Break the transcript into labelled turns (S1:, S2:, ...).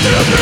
S1: Yeah!